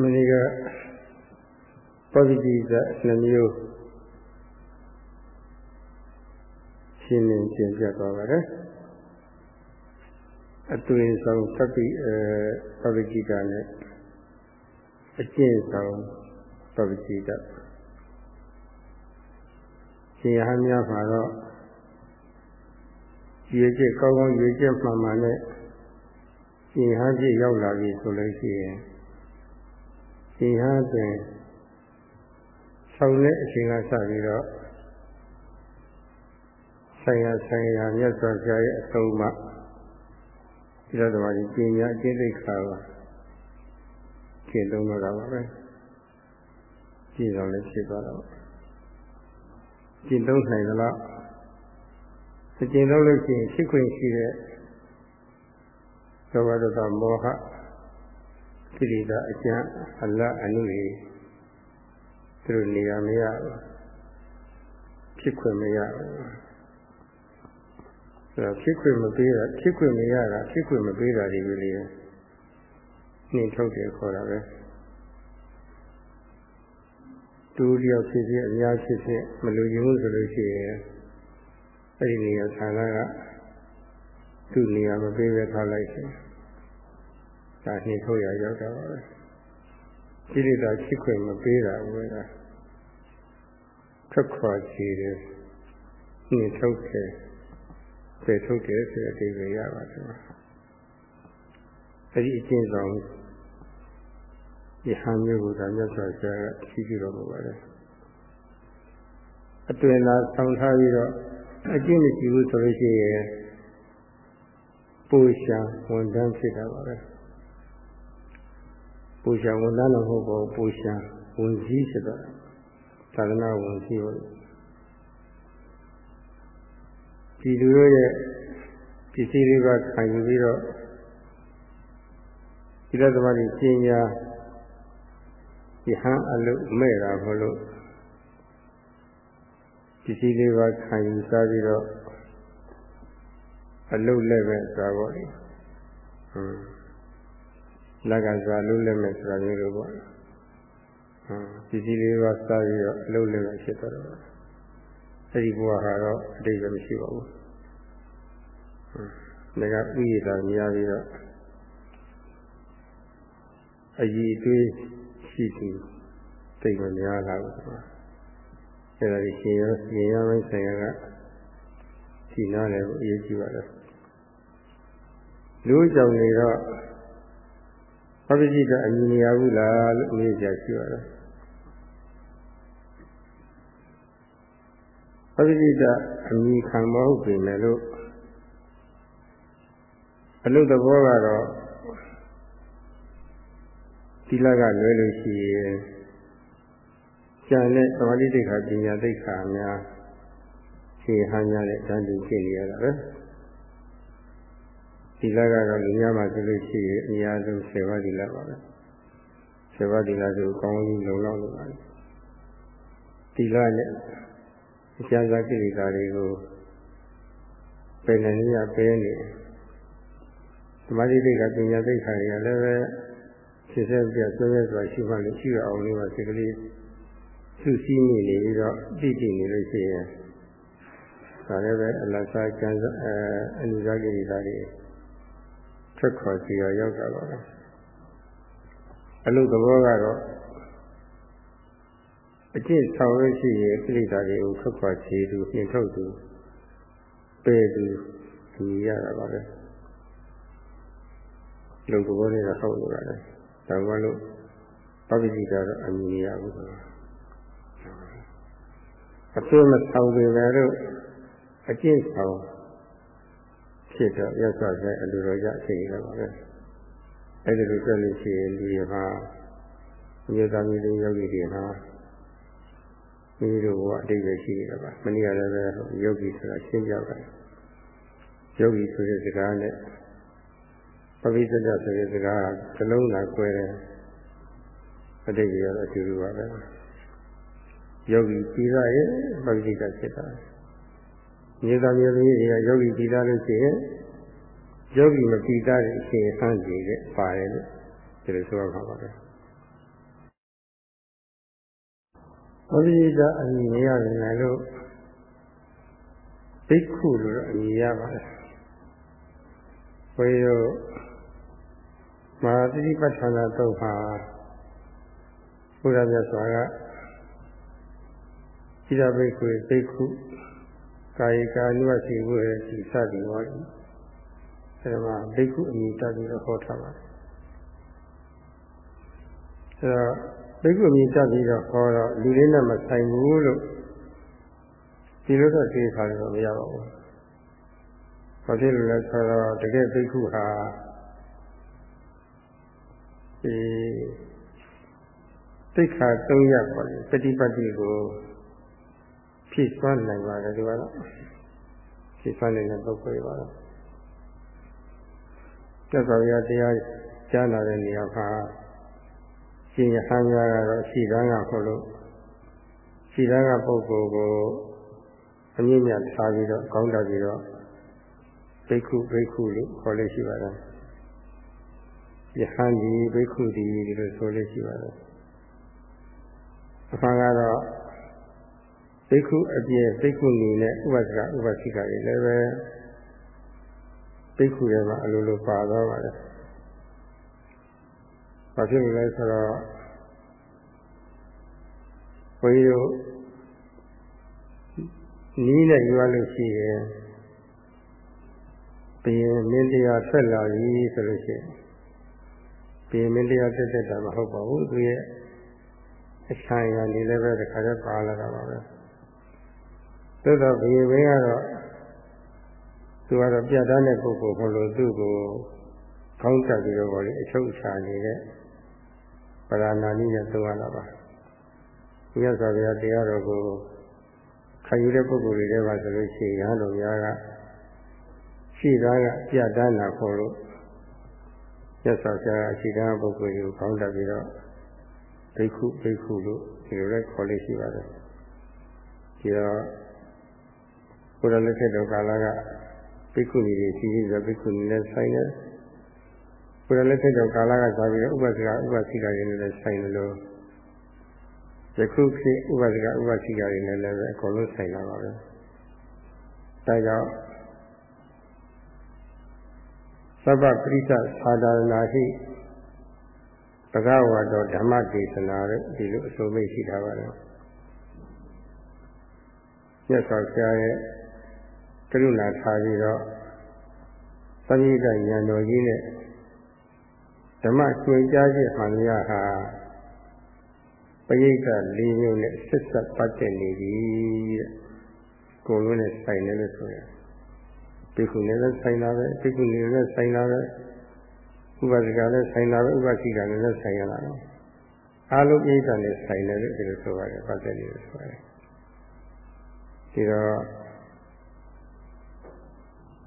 မင်းကပဝိတိဇနှမျိုးရှင်းလင်းရှင်းပြသွားပါတယ်အသွင်ဆောင်သတိအဲပဝိတိကနဲ့အကျင့်ဆောင်ပဝိတိကရှင်ဟန်းများမှာတော့ရွေချက်ကောင်းကောင်းရွေချက်မှန်မှန်နဲ့ရှင်ဟန်းပြည့်ရောက်လာပြီဆိုလို့ရှိရင် ရှင်ဟန်းတွင်ဆောင်တဲ့အချိန်ကစပြီးတော့ဆိုင်ရာဆိုင်ရာမြတ်စွာဘုရားရဲ့အဆုံးအမဒီလိုတော့ဒီပညာအကျင့်သိက္ခာပါကျင့်သုံးတော့တာပါပဲကြည့်တော့လည်းဖြစ်သွားတော့ကျင့်သုံးနိုင်သလားအကျင့်သုံးလို့ရှိရင်ဖြစ်ခွင့်ရှိတဲ့သောဘဒတမောဟ ကိရိတာအကျံအလအနုတွေသူတို့နေရာမရဘူးဖြစ်ခွင့်မရဘူးဆိုတော့ဖြစ်ခွင့်မပေးတာဖြစ်ခွင့်မရတာဖြစ်ခွင့်မပေးတာတွေလေနှင်ထုတ်တယ်ခေါ်တာပဲတူတယောက်ဖြစ်ဖြစ်အများဖြစ်ဖြစ်မလူရင်ဘူးဆိုလို့ရှိရင်အဲ့ဒီနေရာဌာနကသူ့နေရာမပေးပဲထားလိုက်တယ် ဒါနှင်ထုတ်ရရောက်တာပါပဲကိလေသာဖြစ်ခွင့်မပေးတာဘူးကထွက်ခွာကြည့်တယ်နှင်ထုတ်တယ်ပယ်ထုတ်တယ်ဆိုတဲ့အဓိပ္ပာယ်ရပါတယ်အဲဒီအကျင့်ဆောင်ဒီဟန်မျိုးကိုဒါမြတ်စွာဘုရားကရှိကြတော်မူပါတယ်အတွင်လာဆောင်ထားပြီးတော့အကျင့်မရှိဘူးဆိုလို့ရှိရင်ပူရှာဝန်တန်းဖြစ်တာပါပဲ ပူရှာဝန်တန်းတော့မဟုတ်ပါဘူးပူရှာဝန်ကြီးဖြစ်တာသာသနာဝန်ကြီးဟုတ်ဒီလူတို့ရဲ့ပစ္စည်းတွေကခံယူပြီးတော့ဒီလိုသမားကြီးကျင်ညာယဟန်အလုမဲ့တာမလို့ပစ္စည်းလေးပါခံယူစားပြီးတော့အလုလည်းပဲသွားပေါ့လေဟွန်း လက်ကစားအလုလည်းမဲ့ဆိုတာမျိုးလိုပေါ့ဟွန်းပစ္စည်းလေးပါစားပြီးတော့အလုလည်းပဲဖြစ်သွားတော့အဲ့ဒီဘဝဟာတော့အတိတ်ပဲမရှိပါဘူး။ဒါကဥယျာဉ်များပြီးတော့အည်အသွေးရှိသူသိမများလာဘူး။အဲ့ဒါဒီရှင်ရောရှင်ရောပိုင်းဆိုင်ရာကရှိနာတယ်ကိုအရေးကြီးပါတယ်။လူကြောင့်နေတော့ ဘုရားကြီးကအမြင်မရဘူးလားလို့အမေးကြရှိပါတယ်။ပရိဒအမိခံမဟုတ်ပေမဲ့လို့အလုသဘောကတော့သီလကလွဲလို့ရှိရင်ကျန်တဲ့သမာဓိတိတ်ခါပညာတိတ်ခါများရှင်းဟန်းများတဲ့တန်တူဖြစ်နေရတာပဲ သီလကတော့လူများမှာဆိုလို့ရှိရင်အများဆုံး7ပါးသီလပါပဲ7ပါးသီလဆိုအကောင်းကြီးလုံလောက်လို့ပါသီလနဲ့အကျဉ်းစားကိလေသာတွေကိုပယ်နေရပယ်နေသမာဓိတိတ်ကပညာသိက္ခာတွေကလည်းပဲဖြစ်စေပြဆွေးနွေးစွာရှိမှလို့ရှိရအောင်လို့စိတ်ကလေးသူစည်းမိနေပြီးတော့သိတည်နေလို့ရှိရင်ဒါလည်းပဲအလတ်စားကျန်အဲအနိစ္စကိလေသာတွေ ထွက်ခေါ်စီရရောက်တာပါပဲအလို့သဘောကတော့အကျင့်ဆောင်လို့ရှိရင်ကိလေသာတွေကိုထွက်ခွာခြေသူနှင်ထုတ်သူပယ်သူသူရတာပါပဲလုံသဘောလေးကဟုတ်လို့ရတယ်ဒါမှလို့ပပ္ပိတိကတော့အမြင်ရဘူးဆိုတာအပြည့်မဆောင်ပေမဲ့လို့အကျင့်ဆောင် ဖြစ်တော့ရသော်ဆိုင်အလိုတော်ကြအချိန်ရပါပဲအဲ့ဒီလိုတက်လို့ရှိရင်လူတွေဟာမြေသားမျိုးတွေယောဂီတွေဟာမိမိတို့ကအတိတ်ပဲရှိနေတာပါမနည်းရလည်းပဲယောဂီဆိုတာရှင်းပြပါတယ်ယောဂီဆိုတဲ့စကားနဲ့ပပိစကြဆိုတဲ့စကားကလုံးလာကွဲတယ်အတိတ်ကလည်းအတူတူပါပဲယောဂီပြီးသားရဲ့ပပိစကြဖြစ်တာ မြေသားမျိုးသမီးတွေကယောဂီပြီးသားလို့ရှိရင်ယောဂီမပြီးသားတဲ့အရှင်ဟန်းစီတဲ့ပါတယ်လို့ဒီလိုဆိုရမှာပါပဲဝိဇ္ဇာအမိမရနိုင်လို့ဘိက္ခုလို့အမိရပါတယ်ဘုရားမဟာသတိပဋ္ဌာန်တော့ဟာဘုရားမြတ်စွာကဣဒဘိက္ခုဘိက္ခု ကာယကာနုဝစီဝေဒီစသည်ဟောဒီအဲဒါဘိက္ခုအမိတတ်ပြီးတော့ဟောထားပါတယ်အဲတော့ဘိက္ခုအမိတတ်ပြီးတော့ဟောတော့လူလေးနဲ့မဆိုင်ဘူးလို့ဒီလိုတော့သိခါလို့မရပါဘူး။ဘာဖြစ်လို့လဲဆိုတော့တကယ်ဘိက္ခုဟာဒီသိက္ခာ၃ရပ်ပေါ့လေပฏิပတ်တိကို ဖြည့်စွမ်းနိုင်ပါတယ်ဒီကတော့ဖြည့်စွမ်းနိုင်တဲ့ပုဂ္ဂိုလ်ပါတော့သက်တော်ရတရားကြားနာတဲ့နေရာမှာရှင်ရဟန်းများကတော့ရှိတန်းကခေါ်လို့ရှိတန်းကပုဂ္ဂိုလ်ကိုအမြင့်မြတ်ထားပြီးတော့ကောင်းတာပြီးတော့ဘိက္ခုဘိက္ခုလို့ခေါ်လို့ရှိပါတယ်ယဟန်ဒီဘိက္ခုဒီဒီလိုဆိုလို့ရှိပါတယ်အခါကတော့ ဘိက္ခုအပြည့်ဘိက္ခုနီနဲ့ဥပဒကဥပသိကတွေလည်းပဲဘိက္ခုတွေမှာအလိုလိုပါသွားပါတယ်။ဘာဖြစ်လို့လဲဆိုတော့ဘုန်းကြီးတို့နီးနဲ့ယူရလို့ရှိရင်ဘယင်မင်းတရားဆက်လာပြီဆိုလို့ရှိရင်ဘယင်မင်းတရားတက်တက်တာမဟုတ်ပါဘူးသူရဲ့အဆိုင်ကနေလည်းပဲတခါတည်းပါလာတာပါပဲ သို့တော့ဘယင်ဘင်းကတော့သူကတော့ပြတ်သားတဲ့ပုဂ္ဂိုလ်မလို့သူ့ကိုခေါင်းတက်ပြီးတော့ဗောလေအချုပ်ချာနေတဲ့ပရဏာနိနဲ့သုံးရတာပါမြတ်စွာဘုရားတရားတော်ကိုခံယူတဲ့ပုဂ္ဂိုလ်တွေထဲမှာဆိုလို့ရှိရင်တော်များကရှိသားကပြတ်သားနာခေါ်လို့မြတ်စွာဘုရားအရှိတန်းပုဂ္ဂိုလ်ကိုခေါင်းတက်ပြီးတော့ဘိက္ခုဘိက္ခုလို့ဒီလိုလည်းခေါ်လို့ရှိပါတယ်ဒီတော့ ဘုရားလက်ထက်တော်ကာလကဘိက္ခုနီတွေရှိပြီးတော့ဘိက္ခုနီနဲ့ဆိုင်တယ်ဘုရားလက်ထက်တော်ကာလကသာပြီးတော့ဥပဒကဥပသိကတွေနဲ့လည်းဆိုင်တယ်လို့ယခုခေတ်ဥပဒကဥပသိကတွေနဲ့လည်းပဲအကုန်လုံးဆိုင်လာပါပဲဒါကြောင့်သဗ္ဗပရိစ္ဆသာဒနာဟိဘဂဝါတော်ဓမ္မဒေသနာတို့ဒီလိုအဆိုမိတ်ရှိထားပါတယ်မြတ်စွာဘုရားရဲ့ ကရုဏာထားပြီးတော့သမိကဉာဏ်တော်ကြီးနဲ့ဓမ္မကျွေးကြားခြင်းမှန်ရဟာပရိက္ခ၄မျိုးနဲ့ဆက်ဆက်ပတ်သက်နေပြီတဲ့ကိုယ်လုံးနဲ့ဆိုင်တယ်လို့ဆိုရပိခုနဲ့လည်းဆိုင်တာပဲပိခုနဲ့လည်းဆိုင်တာပဲဥပဒကလည်းဆိုင်တာပဲဥပသိကလည်းဆိုင်ရတာပဲအားလုံးအိဋ္ဌာနဲ့ဆိုင်တယ်လို့ဒီလိုဆိုပါတယ်ပတ်သက်နေလို့ဆိုရတယ်ဒီတော့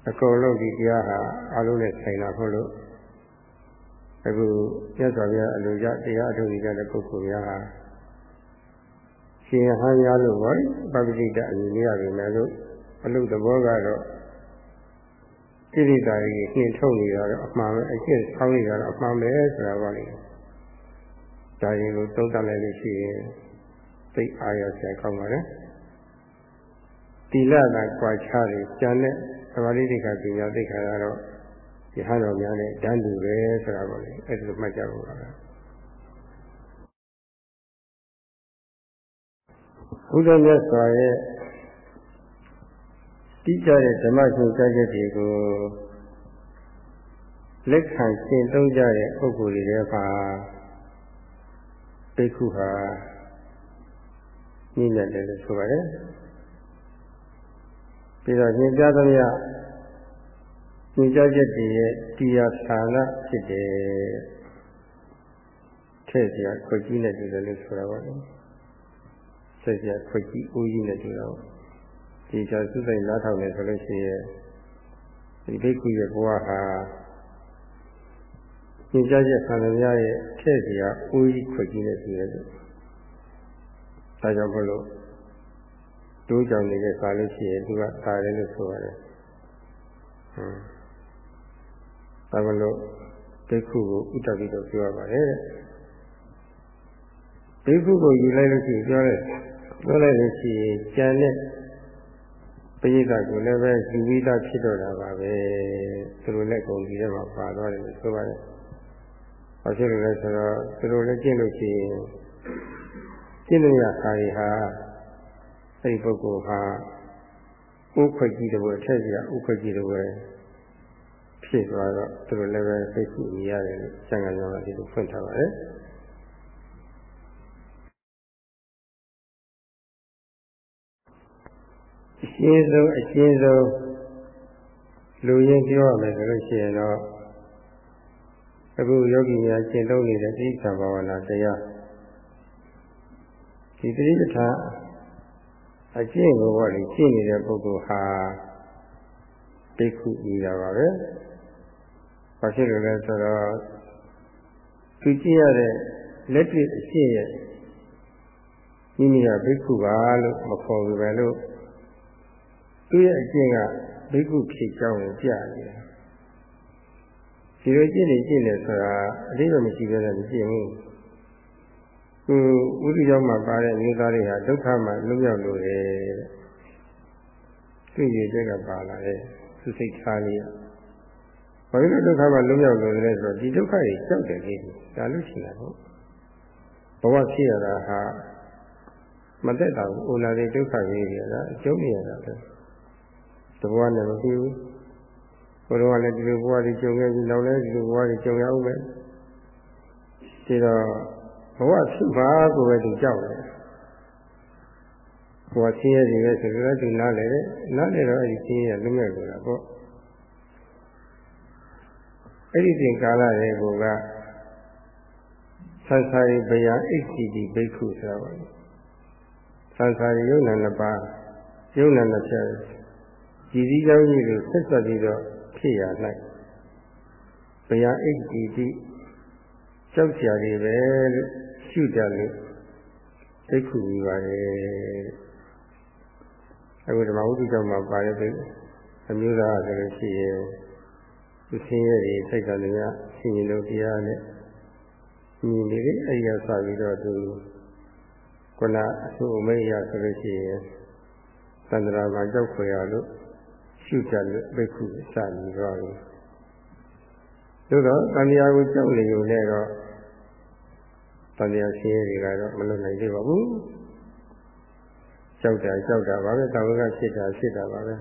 အကုန်လုံးဒီတရားဟာအားလုံးနဲ့ဆိုင်တာဟုတ်လို့အခုမြတ်စွာဘုရားအလိုကြတရားအထုတ်နေကြတဲ့ပုဂ္ဂိုလ်များဟာရှင်ဟန်းရလို့ပေါ့ပပတိတအမြင်ရပြီမဲ့လို့အလုသဘောကတော့ကိရိတာကြီးနှင်ထုတ်နေတာတော့အမှန်ပဲအကျင့်ဆောင်းနေတာတော့အမှန်ပဲဆိုတာပါလေဒါရင်ကိုသုံးသပ်လိုက်လို့ရှိရင်သိအားရဆိုင်ကောင်းပါလေတိလကကွာခြားတယ်ကျန်တဲ့ သမာဓိတိကပညာသိက္ခာကတော့ယဟန်တော်များနဲ့တန်းတူပဲဆိုတာပေါ့လေအဲ့ဒါလိုမှတ်ကြဖို့ပါပဲဘုရားမြတ်စွာရဲ့တိကျတဲ့ဓမ္မရှင်ကြားချက်တွေကိုလက်ခံရှင်းသုံးကြတဲ့ပုဂ္ဂိုလ်တွေထဲမှာဘိက္ခုဟာညဉ့်ညက်တယ်လို့ဆိုပါတယ် ပြီးတော့ညင်ကြားသမျှညင်ကြားချက်တွေရဲ့တရားဌာနဖြစ်တယ်ထည့်စရာခွက်ကြီးနဲ့တူတယ်လို့ဆိုတာပါလေဆက်စရာခွက်ကြီးဦးကြီးနဲ့တူတော့ဒီချာစုစိတ်နားထောင်နေဆိုလို့ရှိရင်ဒီဒိဋ္ဌိရဲ့ဘဝဟာညင်ကြားချက်ဆန္ဒများရဲ့ထည့်စရာဦးကြီးခွက်ကြီးနဲ့တူတယ်လို့ဒါကြောင့်မလို့ တိုးကြောင်နေတဲ့ခါလို့ရှိရင်သူကသာတယ်လို့ဆိုရတယ်။ဟမ်။ဒါမလို့ဒိက္ခုကိုဥတ္တပိတော့ပြောရပါတယ်တဲ့။ဒဘိက္ခုကိုယူလိုက်လို့ရှိရင်ပြောလိုက်ပြောလိုက်လို့ရှိရင်ကြံတဲ့ပရိသတ်ကိုလည်းပဲယူပြီးသားဖြစ်တော့တာပါပဲသူတို့လည်းကုန်ပြီးတော့ပါသွားတယ်လို့ဆိုပါတယ်။ဘာဖြစ်လို့လဲဆိုတော့သူတို့လည်းကျင့်လို့ရှိရင်ကျင့်လို့ရခါရီဟာ အဲ့ဒီပုဂ္ဂိုလ်ဟာဥခွက်ကြီးတဲ့ထက်ပြဥခွက်ကြီးတဲ့ဖြစ်သွားတော့သူတို့လည်းပဲသိခုမြင်ရတယ်လို့စံကံကြောင့်ဒီလိုဖွင့်ထားပါတယ်။အရှင်းဆုံးအရှင်းဆုံးလူရင်းပြောရမယ်ဆိုလို့ရှိရင်တော့အခုယောဂီများရှင်းသုံးနေတဲ့တိစ္ဆာဘာဝနာတရားဒီတိပဋ္ဌာန် အကျင့်ကိုပေါ့လေရှင်းနေတဲ့ပုဂ္ဂိုလ်ဟာဒိက္ခုကြီးတာပါပဲ။ဘာဖြစ်လို့လဲဆိုတော့သူကြည့်ရတဲ့လက်တွေ့အရှင်းရဲ့မိမိကဘိက္ခုပါလို့မခေါ်ဘူးပဲလို့သူ့ရဲ့အကျင့်ကဘိက္ခုဖြစ်ကြောင်းကိုပြနေတယ်။ဒီလိုကျင့်နေကျင့်နေဆိုတာအတိအကျမရှိဘဲနဲ့မကျင့်ဘူး။ သူဥဒိရောက်မှာပါတဲ့မျိုးသားတွေဟာဒုက္ခမှာလွတ်မြောက်လို့တယ်တဲ့။သူ့ရည်ချက်ကပါလာတယ်။သူစိတ်ထားလေး။ဘာလို့ဒုက္ခမှာလွတ်မြောက်လို့လဲဆိုတော့ဒီဒုက္ခကြီးကြောက်တယ်လေ။ဒါလို့ရှိတာဟုတ်။ဘဝဖြစ်ရတာဟာမသက်တာဘူး။အိုလာတဲ့ဒုက္ခကြီးတွေကအကျုံးနေရတာပဲ။တဘဝနဲ့မပြီးဘူးဘုရားကလည်းဒီလိုဘဝတွေကြုံခဲ့ပြီးနောက်လည်းဒီလိုဘဝတွေကြုံရအောင်ပဲဒီတော့ ဘဝဖြစ်ပါကိုပဲသူကြောက်တယ်ဘဝဆင်းရဲတွေပဲဆိုတော့သူနားလေတယ်နားလေတော့အဲ့ဒီဆင်းရဲလွတ်မဲ့လို့လားပေါ့အဲ့ဒီတင်ကာလတွေကိုကသံသာရိပယ HCD ဘိက္ခုဆိုတာပါသံသာရိယုံနာနှစ်ပါးယုံနာနှစ်ဖြတ်ကြည်စည်းကြောင်းကြီးကိုဆက်ဆက်ပြီးတော့ဖြစ်ရ၌ဘုရားအိတ်တီတိကြောက်ကြရည်ပဲလို့ ရှုကြလို့သိခုကြီးပါလေအခုဓမ္မဝုဒ္ဓကြောင့်မှပါရတဲ့အမျိုးသားဆိုလို့ရှိရင်သူဆင်းရဲတွေစိတ်ကလည်းဆင်းရဲလို့တရားနဲ့ညီနေတယ်အဲ့ရစပြီးတော့သူခုနအဆုအမိတ်ရဆိုလို့ရှိရင်သန္တရာမှာကြောက်ခွေရလို့ရှုကြလို့ဘိက္ခုစပြီးတော့သို့တော့တန်တရားကိုကြောက်နေုံနဲ့တော့ တန်တရားရှင်းရတွေကတော့မလွတ်နိုင်သေးပါဘူးကြောက်တာကြောက်တာပါပဲတာဝကဖြစ်တာဖြစ်တာပါပဲ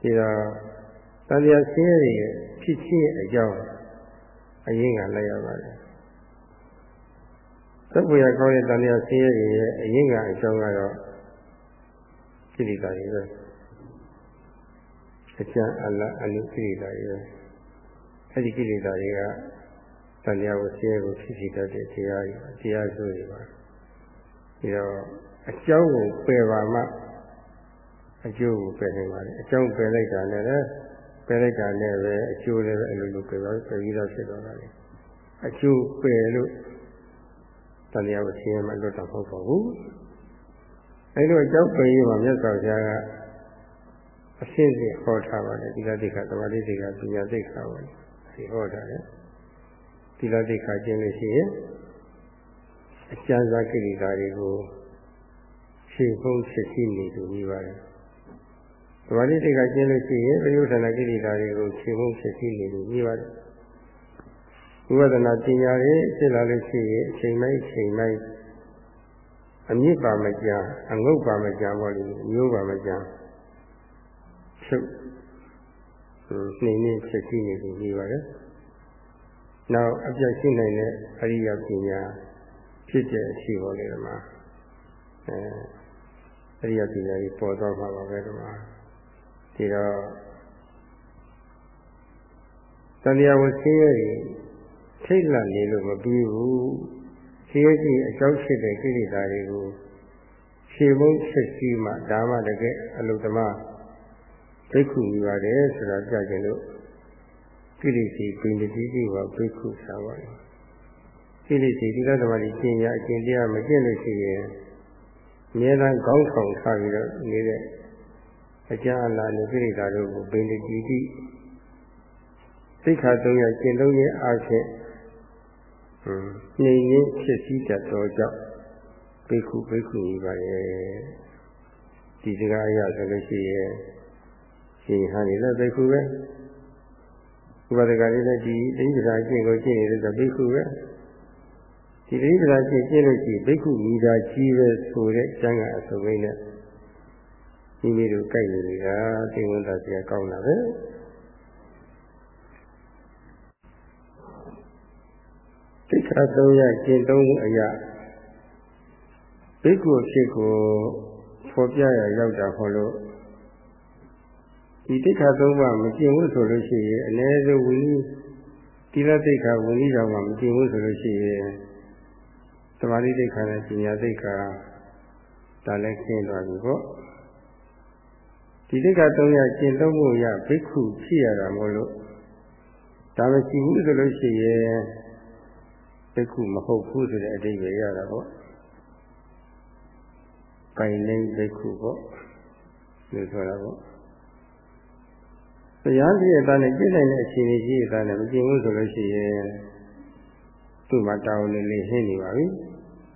ဒီတော့တန်တရားရှင်းရတွေဖြစ်ချင်းအကြောင်းအရင်ကလည်းရပါတယ်သဗ္ဗယကောင်းတဲ့တန်တရားရှင်းရတွေရဲ့အရင်ကအကြောင်းကတော့ကိလေသာတွေပဲအကျဉ်းအလအနုကိလေသာတွေပဲအဲ့ဒီကိလေသာတွေက တန်တရားကိုဆင်းရဲကိုဖြစ်စီတတ်တဲ့တရားတွေတရားဆိုတွေပါပြီးတော့အကြောင်းကိုပယ်ပါမှအကျိုးကိုပယ်နိုင်ပါလေအကြောင်းပယ်လိုက်တာနဲ့လည်းပယ်လိုက်တာနဲ့ပဲအကျိုးလည်းပဲအလိုလိုပယ်ပါပယ်ပြီးတော့ဖြစ်သွားပါလေအကျိုးပယ်လို့တန်တရားကိုဆင်းရဲမှလွတ်တာမဟုတ်ပါဘူးအဲလိုအကြောင်းပယ်ရေးမှာမြတ်စွာဘုရားကအရှင်းစစ်ဟောထားပါတယ်ဒီလတိခသမာဓိတိခပညာတိခပါလေဒီဟောထားတယ် ဒီလတိခကျင့်လို့ရှိရင်အကျဉ်းစားကိလေသာတွေကိုဖြေဖုံးဖြစ်ရှိနေသူပြီးပါတယ်သမာဓိတိခကျင့်လို့ရှိရင်ပရိယုဌာဏကိလေသာတွေကိုဖြေဖုံးဖြစ်ရှိနေသူပြီးပါတယ်ဝိပဿနာပညာတွေဖြစ်လာလို့ရှိရင်အချိန်တိုင်းအချိန်တိုင်းအမြင့်ပါမကြအငုတ်ပါမကြပေါ့လေမျိုးပါမကြချုပ်နှိမ့်နေဖြစ်ရှိနေလို့ပြီးပါတယ်။ နောက်အပြတ်ရှိနိုင်တဲ့အရိယပညာဖြစ်တဲ့အရှိပေါ်လေဒီမှာအဲအရိယပညာကြီးပေါ်တော့မှာပါပဲဒီမှာဒီတော့တန်တရားဝဆင်းရဲထိတ်လန့်နေလို့မပြီးဘူးဆင်းရဲခြင်းအကြောင်းဖြစ်တဲ့ကိလေသာတွေကိုဖြေဖို့ချက်ရှိမှဒါမှတကယ်အလုတမဘိက္ခုယူရတယ်ဆိုတာကြကြလို့ ကိလေသာပိဏတိတိဝဘိက္ခုသာပါတယ်ကိလေသာဒီလသမารီကျင့်ရအကျင့်တရားမကျင့်လို့ရှိရင်အများအားကောင်းဆောင်ထားပြီးတော့နေတဲ့အကြအလားနဲ့ကိလေသာတို့ကိုပိဏတိတိသိက္ခာ၃ရပ်ကျင့်သုံးခြင်းအားဖြင့်နှိမ်ရင်းဖြစ်စည်းတတ်သောကြောင့်ဘိက္ခုဘိက္ခုကြီးပါရဲ့ဒီစကားအရဆိုလို့ရှိရင်ရှင်ဟာနေလည်းဘိက္ခုပဲ ဥပဒကလေးလည်းဒီတိပ္ပာကျင့်ကိုကျင့်နေတဲ့ဘိက္ခုပဲဒီတိပ္ပာကျင့်ကျင့်လို့ရှိဘိက္ခုမိသားကြီးပဲဆိုတဲ့ကျမ်းဂန်အစုံလေးနဲ့မိမိတို့ကြိုက်နေနေတာသင်္ဝန်သာစရာကောင်းတာပဲတိခါသုံးရကျင့်သုံးအရာဘိက္ခုဖြစ်ကိုဖော်ပြရရောက်တာဟောလို့ ဒီတိခါသုံးပါမကျင့်ဘူးဆိုလို့ရှိရင်အ ਨੇ ဆုံးဝိနည်းတိလတိခါဝိနည်းတော်မှာမကျင့်ဘူးဆိုလို့ရှိရင်သမာဓိတိခါနဲ့ပညာတိခါဒါလည်းကျင့်သွားပြီပေါ့ဒီတိခါသုံးရကျင့်သုံးဖို့ရဘိက္ခုဖြစ်ရတာမို့လို့ဒါမရှိဘူးဆိုလို့ရှိရင်ဘိက္ခုမဟုတ်ဘူးဆိုတဲ့အဓိပ္ပာယ်ရတာပေါ့။ကိုင်နေဘိက္ခုပေါ့လို့ဆိုတာပေါ့။ တရားပြည့်တဲ့နဲ့ပြည့်နိုင်တဲ့အခြေအနေကြီးတဲ့နဲ့မကျင်ဘူးဆိုလို့ရှိရင်သူ့မှာတောင်းလေးလေးဟင်းနေပါပြီ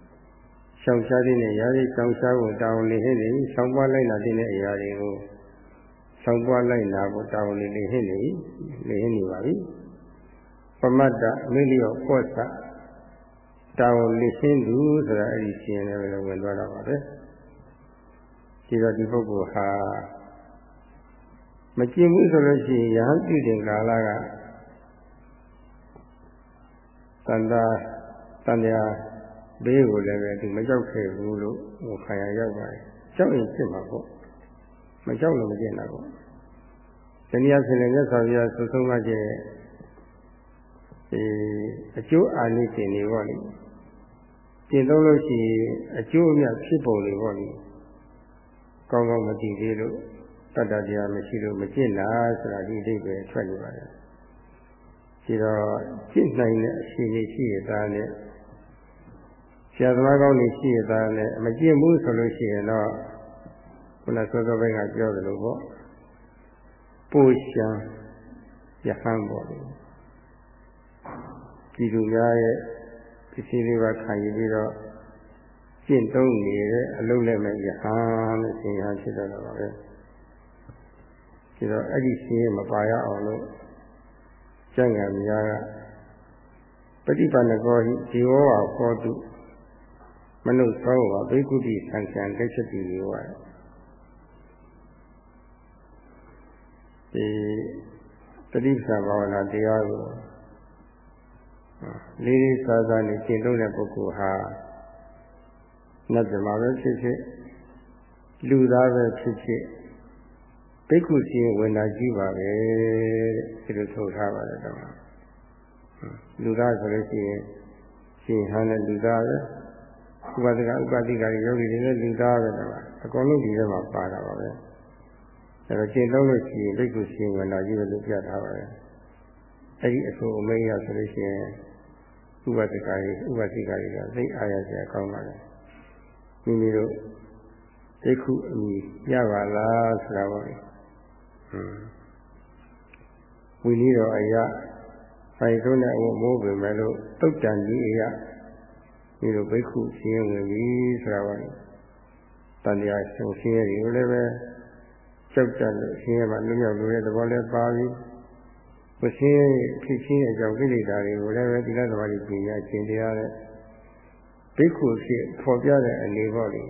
။ရှောင်ရှားတဲ့နဲ့ရာဇိရှောင်ရှားဖို့တောင်းလေးဟင်းနေရှောင်ပွားလိုက်လာတဲ့အရာတွေကိုရှောင်ပွားလိုက်လာဖို့တောင်းလေးလေးဟင်းနေလေးဟင်းနေပါပြီ။ပမတ္တအမိလျော့ပော့သတောင်းလေးရှင်းသူဆိုတာအဲ့ဒီရှင်းတယ်ပဲဝင်သွားတော့ပါပဲ။ဒီတော့ဒီပုဂ္ဂိုလ်ဟာ မကျင်ဘူးဆိုလို့ရှိရင်ရဟန်းပြုတဲ့ကာလကတန်တာတန်ရာဘေးကိုလည်းပဲသူမကြောက်ခဲ့ဘူးလို့ဟိုခံရရောက်ပါတယ်ကြောက်ရင်ဖြစ်မှာပေါ့မကြောက်လို့မကျင်တာပေါ့တနည်းအားဖြင့်လည်းမြတ်စွာဘုရားဆုဆုံးမခြင်းဒီအကျိုးအာနိသင်တွေပေါ့လေကျင့်သုံးလို့ရှိရင်အကျိုးအမြတ်ဖြစ်ပုံတွေပေါ့လေကောင်းကောင်းမသိသေးလို့ တတ္တတရားမရှိလို့မကျင့်တာဆိုတာဒီအဓိပ္ပာယ်ထွက်နေပါတယ်ဒီတော့ကျင့်နိုင်တဲ့အရှိနေရှိရတာနဲ့ဆရာသမားကောင်းတွေရှိရတာနဲ့မကျင့်ဘူးဆိုလို့ရှိရင်တော့ခုနစောစောပိုင်းကပြောသလိုပေါ့ပိုးရှံရဟန်းပေါ့လေဒီလူများရဲ့ပစ္စည်းလေးပါခံယူပြီးတော့ကျင့်သုံးနေတဲ့အလုံးလည်းမဲ့ရဟန်းလို့ရှင်ရဟန်းဖြစ်တော့တာပါပဲ ဒီတော့အဲ့ဒီရှင်မပါရအောင်လို့ကျင့်ကြံများကပฏิပန္နကောဟိဇီဝဝဟောတုမနုသောဝဘိက္ခုတိသံဃံဒိဋ္ဌတိယောဒီတတိပ္ပဘာဝနာတရားကိုလေးလေးစားစားနဲ့ကျင့်သုံးတဲ့ပုဂ္ဂိုလ်ဟာနတ်ဇမာပဲဖြစ်ဖြစ်လူသားပဲဖြစ်ဖြစ် ဘိက္ခုစီဝင်တာကြီးပါပဲတဲ့ဒီလိုဆိုထားပါတယ်တော့လူသားဆိုလို့ရှိရင်ရှင်ဟန်တဲ့လူသားပဲဥပဒကဥပတိကယောဂီတွေလည်းလူသားပဲတော့အကုန်လုံးဒီထဲမှာပါတာပါပဲအဲတော့ရှင်းလုံးလို့ရှိရင်ဘိက္ခုစီဝင်တာကြီးပဲလို့ပြထားပါတယ်အဲ့ဒီအဆိုအမေးရဆိုလို့ရှိရင်ဥပဒကတွေဥပတိကတွေကသိအားရစရာကောင်းပါတယ်မိမိတို့သိခုအမိရပါလားဆိုတာပေါ့လေဟွန်း ဝိနည်းတော်အရာဖိုင်ဆုံးတဲ့အဝမိုးပင်မဲ့လို့တုတ်တန်ကြီးအရာဒီလိုဘိက္ခုရှင်းဝင်ပြီဆိုတာပေါ့လေတန်တရားရှင်ရှင်းရည်ကိုလည်းပဲကြောက်ကြလို့ရှင်းရမှလွမြောက်လို့တဲ့သဘောလည်းပါပြီမရှင်းဖြစ်ချင်းအကြောင်းကိလေသာတွေကိုလည်းပဲဒီလသမားကြီးပြင်ရခြင်းတရားတဲ့ဘိက္ခုဖြစ်ဖော်ပြတဲ့အနေပေါ့လေ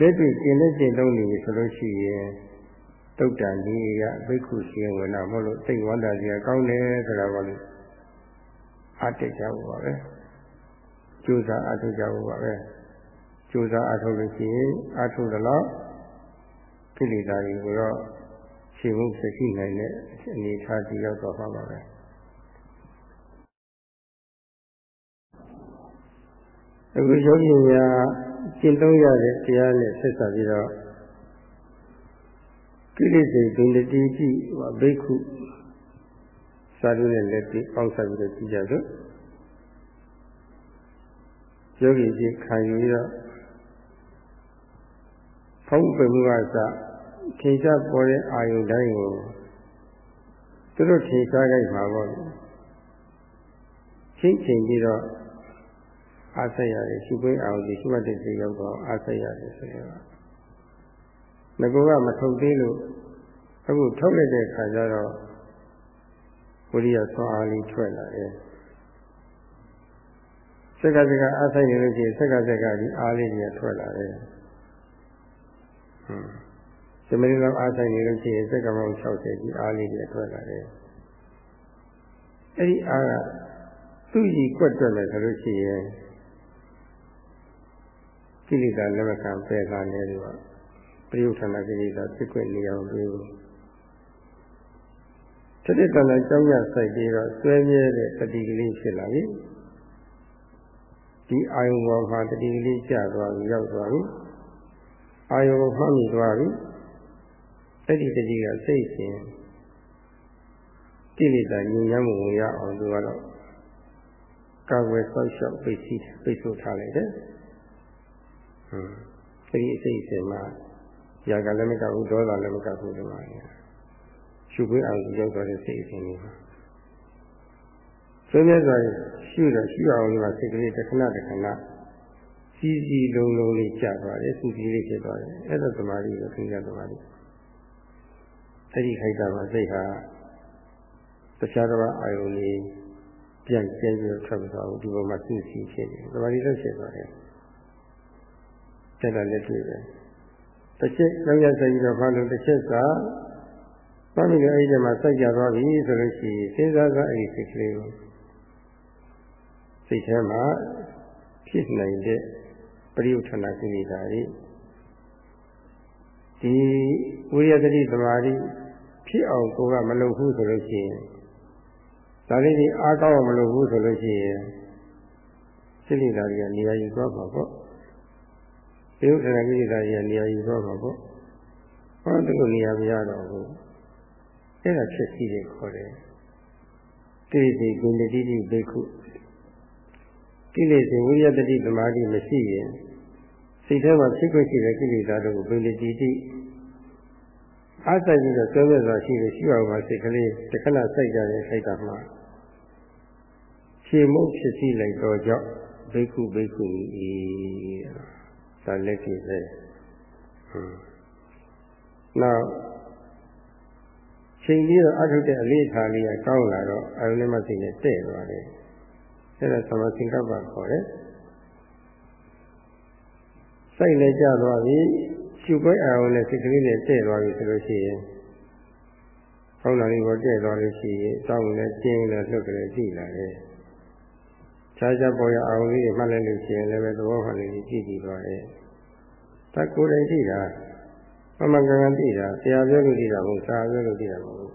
လက်တွေ့ကျင့်လက်ကျင့်သုံးနေပြီဆိုလို့ရှိရင် တုတ်တန်ကြီးကဘိက္ခုရှင်ဝင်တာမဟုတ်လို့စိတ်ဝန္တာကြီးကောင်းတယ်ဆိုတာပေါ့လေအတိတ်ကြဖို့ပါပဲကြိုးစားအထုကြဖို့ပါပဲကြိုးစားအထုလို့ရှိရင်အထုတော့ကိလေသာတွေကိုတော့ရှင်မှုရှိနိုင်တဲ့အနေအထားကြီးရောက်တော့ပါပါပဲအခုယောဂီများကျင့်သုံးရတဲ့တရားနဲ့ဆက်ဆက်ပြီးတော့ ကိလေသာဒုညတိတိဘိက္ခုစာရုနဲ့လက်ပြီးပေါင်းဆက်ပြီးတော့ကြည့်ကြစို့ယောဂီကြီးခံယူပြီးတော့ဖုံးပမှုကစထေချပေါ်တဲ့အာယုတိုင်းကိုသူတို့ထေချကြိုက်မှာပေါ့ရှချိန်ချိန်ပြီးတော့အားဆက်ရတယ်ရှုပွင့်အောင်ဒီရှုမှတ်တဲ့စိတ်ရောက်တော့အားဆက်ရတယ်ဆိုတော့ ငကောကမထုတ်သေးလို့အခုထုတ်လိုက်တဲ့ခါကျတော့ဝိရိယဆွမ်းအားလေးထွက်လာတယ်စက်ကစကအားဆိုင်နေလို့ရှိရင်စက်ကစကဒီအားလေးတွေထွက်လာတယ်ဟွန်းစမရီလောက်အားဆိုင်နေလို့ရှိရင်စက်ကမောင်60ဒီအားလေးတွေထွက်လာတယ်အဲ့ဒီအားကသူ့ကြီးကွက်တွက်မယ်ဆိုလို့ရှိရင်ကိလေသာလက်မခံပယ်ခံနေတ ယ်ကပရိယုဌာဏကိလေသာဖြစ်ခွင့်နေအောင်ပြုတတိတဏ္ဍကြောင့်ရဆိုင်ပြီးတော့ဆွဲမြဲတဲ့တတိကလေးဖြစ်လာပြီဒီအာယုံပေါ်မှာတတိကလေးကျသွားပြီရောက်သွားပြီအာယုံကိုမှတ်မိသွားပြီအဲ့ဒီတတိကစိတ်ရှင်ကိလေသာညဉ့်ညမ်းမှုဝင်ရအောင်သူကတော့ကာဝယ်ဆောက်ရှောက်ပိတ်စီပိတ်ဆို့ထားလိုက်တယ်ဟွန်းအဲ့ဒီအစိတ်အစဉ်မှာ ຢာကလည်းမကဘူးဒေါသလည်းမကဘူးဒီမှာရှုခွင့်အောင်ရောက်သွားတဲ့စိတ်အစဉ်လေးပါဆိုမြဲစွာရှုတော့ရှုအောင်လို့စိတ်ကလေးတစ်ခဏတစ်ခဏစီစီလုံးလုံးလေးကျသွားတယ်စူစီလေးဖြစ်သွားတယ်အဲ့ဒါသမာဓိကိုသိကြသမာဓိအဲ့ဒီခိုက်တာမှာစိတ်ဟာတခြားတစ်ပါးအာယုန်လေးပြန်ကျင်းပြီးထွက်သွားဘူးဒီပေါ်မှာစူစီဖြစ်တယ်သမာဓိလည်းဖြစ်သွားတယ်တက်တာလည်းတွေ့တယ် တစ်ချက်လောက်ရဆိုင်ပြီးတော့ဘာလို့တစ်ချက်ကဘာလို့လဲအဲ့ဒီမှာစိုက်ကြသွားပြီဆိုလို့ရှိရင်စဉ်းစားစားအဲ့ဒီစိတ်ကလေးကိုစိတ်ထဲမှာဖြစ်နိုင်တဲ့ပရိယုထနာကိလေသာတွေဒီဝိရဒတိသမာဓိဖြစ်အောင်ကိုကမလုပ်ဘူးဆိုလို့ရှိရင်ဒါလေးဒီအားကောင်းမလုပ်ဘူးဆိုလို့ရှိရင်စိလေသာတွေကနေရာယူသွားမှာပေါ့ ပရိယုထနာကိလေသာတွေကနေရာယူသွားမှာပေါ့ဟောဒီလိုနေရာမရတော့ဘူးအဲ့ဒါဖြစ်စီတယ်ခေါ်တယ်တိတိဂုဏတိတိဘိက္ခုကိလေသာဝိရတတိသမာဓိမရှိရင်စိတ်ထဲမှာဖြစ်ခွင့်ရှိတဲ့ကိလေသာတို့ကိုဘိလတိတိအားဆိုင်ပြီးတော့ဆွဲဆွဲစွာရှိလို့ရှိအောင်ပါစိတ်ကလေးတစ်ခဏစိုက်ကြတဲ့စိတ်ကမှခြေမုတ်ဖြစ်စီလိုက်တော့ကြောင့်ဘိက္ခုဘိက္ခုဤ ဒါလက်ကြည့်စေဟွန်းနောက်ချိန်ပြီးတော့အထုတဲ့အလေးထားလေးကကောင်းလာတော့အယုန်နဲ့မသိနဲ့တဲ့သွားတယ်အဲ့ဒါသမသင်္ကပ္ပခေါ်တယ်စိတ်လည်းကြသွားပြီရှုပွဲအာရုံနဲ့စိတ်ကလေးနဲ့တဲ့သွားပြီဆိုလို့ရှိရင်ကောင်းတာလေးကိုတဲ့သွားလို့ရှိရင်စောင်းလည်းကျင်းလည်းလှုပ်လည်းကြည့်လာတယ် ခြားခြားပေါ်ရအာရုံလေးတွေမှတ်လိုက်လို့ရှိရင်လည်းပဲသဘောမှန်လေးကြည့်ကြည့်သွားတယ်ဒါကိုယ်တိုင်ကြည့်တာမမကန်ကန်သိတာဆရာပြောလို့သိတာမဟုတ်ဆရာပြောလို့သိတာမဟုတ်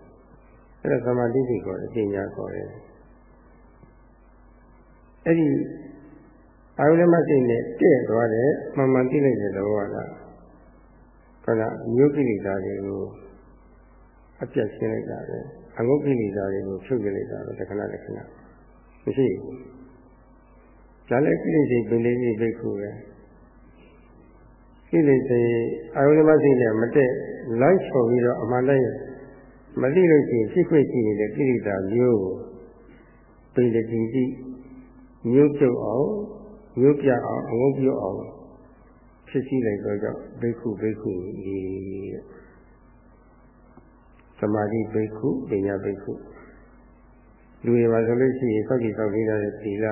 အဲ့ဒါသမာဓိကိုခေါ်တယ်ပညာခေါ်တယ်အဲ့ဒီအာယုလမစိတ်နဲ့တဲ့သွားတယ်မှန်မှန်သိလိုက်တဲ့သဘောကခဏမျိုးကိလေသာတွေကိုအပြတ်ရှင်းလိုက်တာပဲအငုတ်ကိလေသာတွေကိုဖြုတ်ပြလိုက်တာပဲတခဏတခဏမရှိဘူး ဒါလည်းကိလေသာပင်လေးကြီးဘိက္ခုပဲကိလေသာအာယုလမစိတ်နဲ့မတက်လိုက်ချော်ပြီးတော့အမှန်တိုင်းမသိလို့ရှိရင်ဖြစ်ခွင့်ရှိနေတဲ့ကိလေသာမျိုးကိုပိဋကတိတိမျိုးပြုတ်အောင်မျိုးပြအောင်အငုံပြုတ်အောင်ဖြစ်စီလိုက်တော့ကြောင့်ဘိက္ခုဘိက္ခုဒီသမာဓိဘိက္ခုပညာဘိက္ခုလူတွေပါဆိုလို့ရှိရင်စောင့်ကြည့်စောင့်ပြီးတဲ့သီလ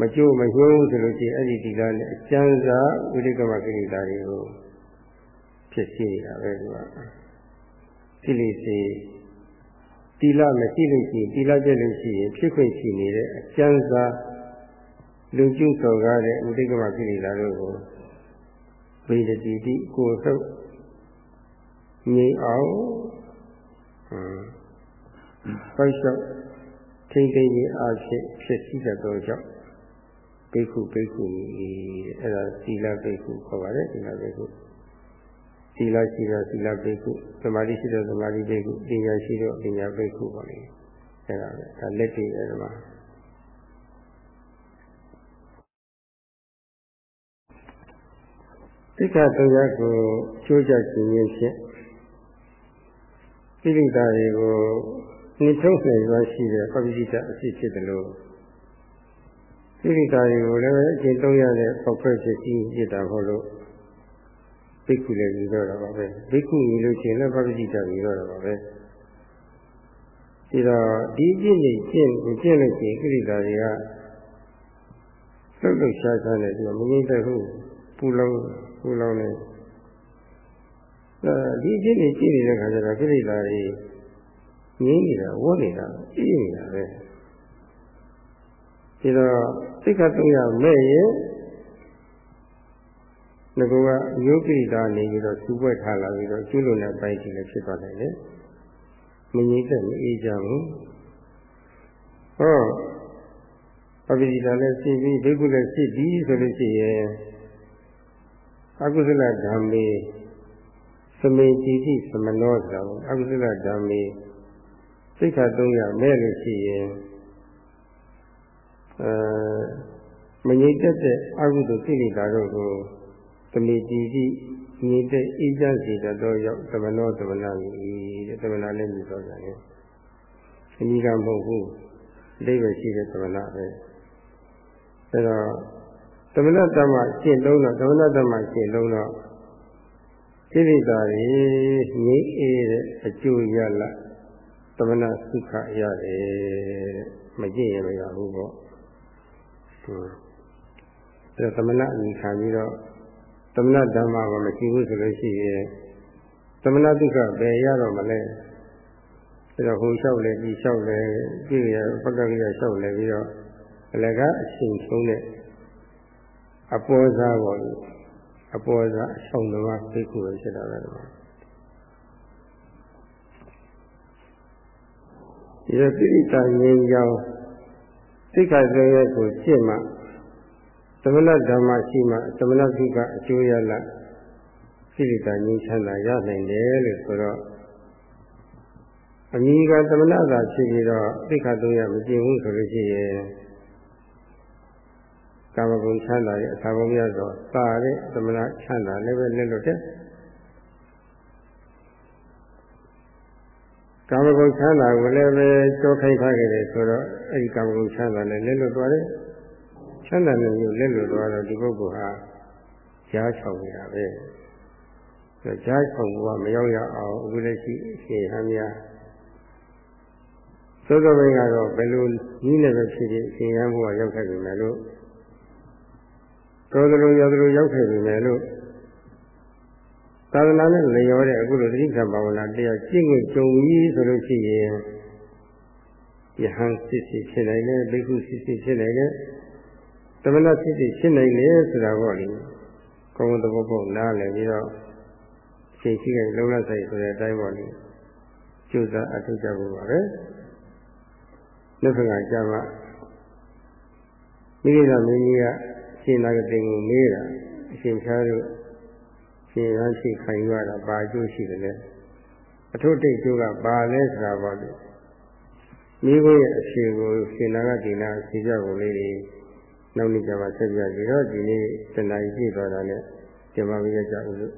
မကျိုးမကျိုးဆိုလို့ရှိရင်အဲ့ဒီသီလနဲ့အကျဉ်းစားဝိရိကမကိလေသာတွေကိုဖြစ်စီနေတာပဲကွာကိလေသာတီလမရှိလို့ရှိရင်တီလပြည့်လို့ရှိရင်ဖြစ်ခွင့်ရှိနေတဲ့အကျဉ်းစားလူကျုစော်ကားတဲ့ဥဒိကမကိလေသာတို့ကိုဝိတတိတိကိုယ်ဆုပ်ငြိမ်အောင်ဟမ်ပိုက်လျှောက်ထိမ့်သိမ့်ခြင်းအဖြစ်ဖြစ်စီတတ်သောကြောင့် ဘိက္ခုဘိက္ခုအဲ့ဒါသီလဘိက္ခုခေါ်ပါတယ်သီလဘိက္ခုသီလရှိတော့သီလဘိက္ခုသမာဓိရှိတော့သမာဓိဘိက္ခုပညာရှိတော့ပညာဘိက္ခုပေါ့လေအဲ့ဒါပဲဒါလက်တွေ့အဲ့ဒါမှာတိက္ခတရားကိုချိုးချခြင်းဖြင့်ကိလေသာတွေကိုနိထုံးနိုင်စွာရှိတဲ့ပပ္ပိတအဖြစ်ဖြစ်တယ်လို့ ကိရိတာတွေကိုလည်းပဲအကျင့်သုံးရတဲ့ပောက်ခွဲဖြစ်ပြီးဖြစ်တာဟုတ်လို့ဘိက္ခုလည်းပြီးတော့တာပါပဲဘိက္ခုပြီးလို့ရှိရင်လည်းပပ္ပိတပြီးတော့တာပါပဲဒီတော့ဒီအကျင့်တွေကျင့်ကျင့်လို့ရှိရင်ကိရိတာတွေကလှုပ်လှုပ်ရှားရှားနဲ့ဒီမငြိမ့်တဲ့ဟုတ်ပူလောင်ပူလောင်နေအဲဒီအကျင့်တွေကျင့်နေတဲ့ခါကျတော့ကိရိတာတွေငြင်းနေတာဝတ်နေတာအေးနေတာပဲ ဒီတော့စိတ်ကတုံးရမဲ့ရဲ့ငကောကယောဂိတာနေပြီးတော့စူပွက်ထားလာပြီးတော့ကျွလွန်တဲ့ပိုင်းကြီးလည်းဖြစ်သွားနိုင်တယ်မငြိမ့်တဲ့မအေးကြဘူးဟောအပိဓာလည်းရှိပြီးဒိက္ခုလည်းရှိပြီးဆိုလို့ရှိရင်အကုသလဓမ္မေသမေတိတိသမနောဆိုတာအကုသလဓမ္မေစိတ်ခါ300မဲ့လို့ရှိရင် အဲမငြိမ့်သက်တဲ့အကုသိုလ်ကိလေသာတို့ကိုသမေတိတိငြိမ့်တဲ့အေးချမ်းစေတတ်သောရောက်သမနောသမနာကြီးတဲ့သမနာလည်းမြည်တော်ကြတယ်အမိကမဟုတ်ဘူးအတိတ်ပဲရှိတဲ့သမနာပဲအဲတော့သမဏတမရှင်းလုံးတော့သမဏတမရှင်းလုံးတော့ကိလေသာတွေငြိမ့်အေးတဲ့အကျိုးရလာသမဏသုခရတယ်မကြည့်ရမရဘူးပေါ့ အဲသမဏအမိခံပြီးတော့သမဏဓမ္မကမရှိဘူးဆိုလို့ရှိရင်သမဏဒုက္ခဘယ်ရတော့မလဲအဲတော့ဟိုလျှောက်လဲဒီလျှောက်လဲကြည့်ရပက္ခရိယလျှောက်လဲပြီးတော့အလကအရှင်ဆုံးတဲ့အပေါ်စားပေါ်လို့အပေါ်စားအဆောင်တော်သိခုပဲဖြစ်တာပဲဒီတော့ပိဋကငြိမ်းကြောင်း သိက္ခာစရဲကိုရှင်းမှသမဏဓမ္မရှိမှသမဏသိကအကျိုးရလပိဋကငြိမ်းချမ်းသာရနိုင်တယ်လို့ဆိုတော့အမိကသမဏသာဖြစ်ပြီးတော့သိက္ခာသုံးရမကျင့်ဘူးဆိုလို့ရှိရင်ကာမဂုဏ်ချမ်းသာရဲ့အသာပေါင်းများစွာသာတဲ့သမဏချမ်းသာလည်းပဲလက်လွတ်တဲ့ ကာမဂုဏ်ချမ်းသာကိုလည်းပဲကြောခိုင်းထားခဲ့တယ်ဆိုတော့အဲဒီကာမဂုဏ်ချမ်းသာလည်းလက်လွတ်သွားတယ်ချမ်းသာတဲ့မျိုးလက်လွတ်သွားတော့ဒီပုဂ္ဂိုလ်ဟာကြားချောင်နေတာပဲဆိုကြားချောင်ကမရောက်ရအောင်အခုလက်ရှိအရှင်ဟမ်းများသောသောဘိန်းကတော့ဘယ်လိုကြီးလည်းပဲဖြစ်ဖြစ်အရှင်ဟမ်းဘုရားရောက်ခဲ့ပြီမယ်လို့တော်သလိုရသလိုရောက်ခဲ့ပြီမယ်လို့ သာသနာနဲ့လျော်တဲ့အခုလိုသတိကဘာဝနာတရားကျင့်ခွင့်ကြုံပြီးဆိုလို့ရှိရင်ယဟန်စစ်စစ်ဖြစ်နိုင်တယ်ဘိက္ခုစစ်စစ်ဖြစ်နိုင်တယ်သမဏစစ်စစ်ဖြစ်နိုင်တယ်ဆိုတာပေါ့လေကောင်းတဲ့ဘောပေါက်နားလည်ပြီးတော့ချိန်ရှိတဲ့လုံလဆိုင်ဆိုတဲ့အတိုင်းပေါ့လေကျုပ်သာအထုကြဖို့ပါပဲလက်ဖက်ကကြာမှမိဂိသမင်းကြီးကရှင်နာကတိန်ကိုမေးတာအရှင်ဖြားတို့ ရှင်ရန်ရှိခံရတာဘာအကျိုးရှိတယ်လဲအထုတိတ်ကျိုးကဘာလဲဆိုတာပေါ့လေမိဘရဲ့အရှင်ကိုရှင်နာကတိနာဖြေကြကုန်လေးတွေနောက်နေ့ကျမှဆက်ပြကြည့်တော့ဒီနေ့တဏှာကြီးပြည့်သွားတာနဲ့ကျမမရကြဘူးလို့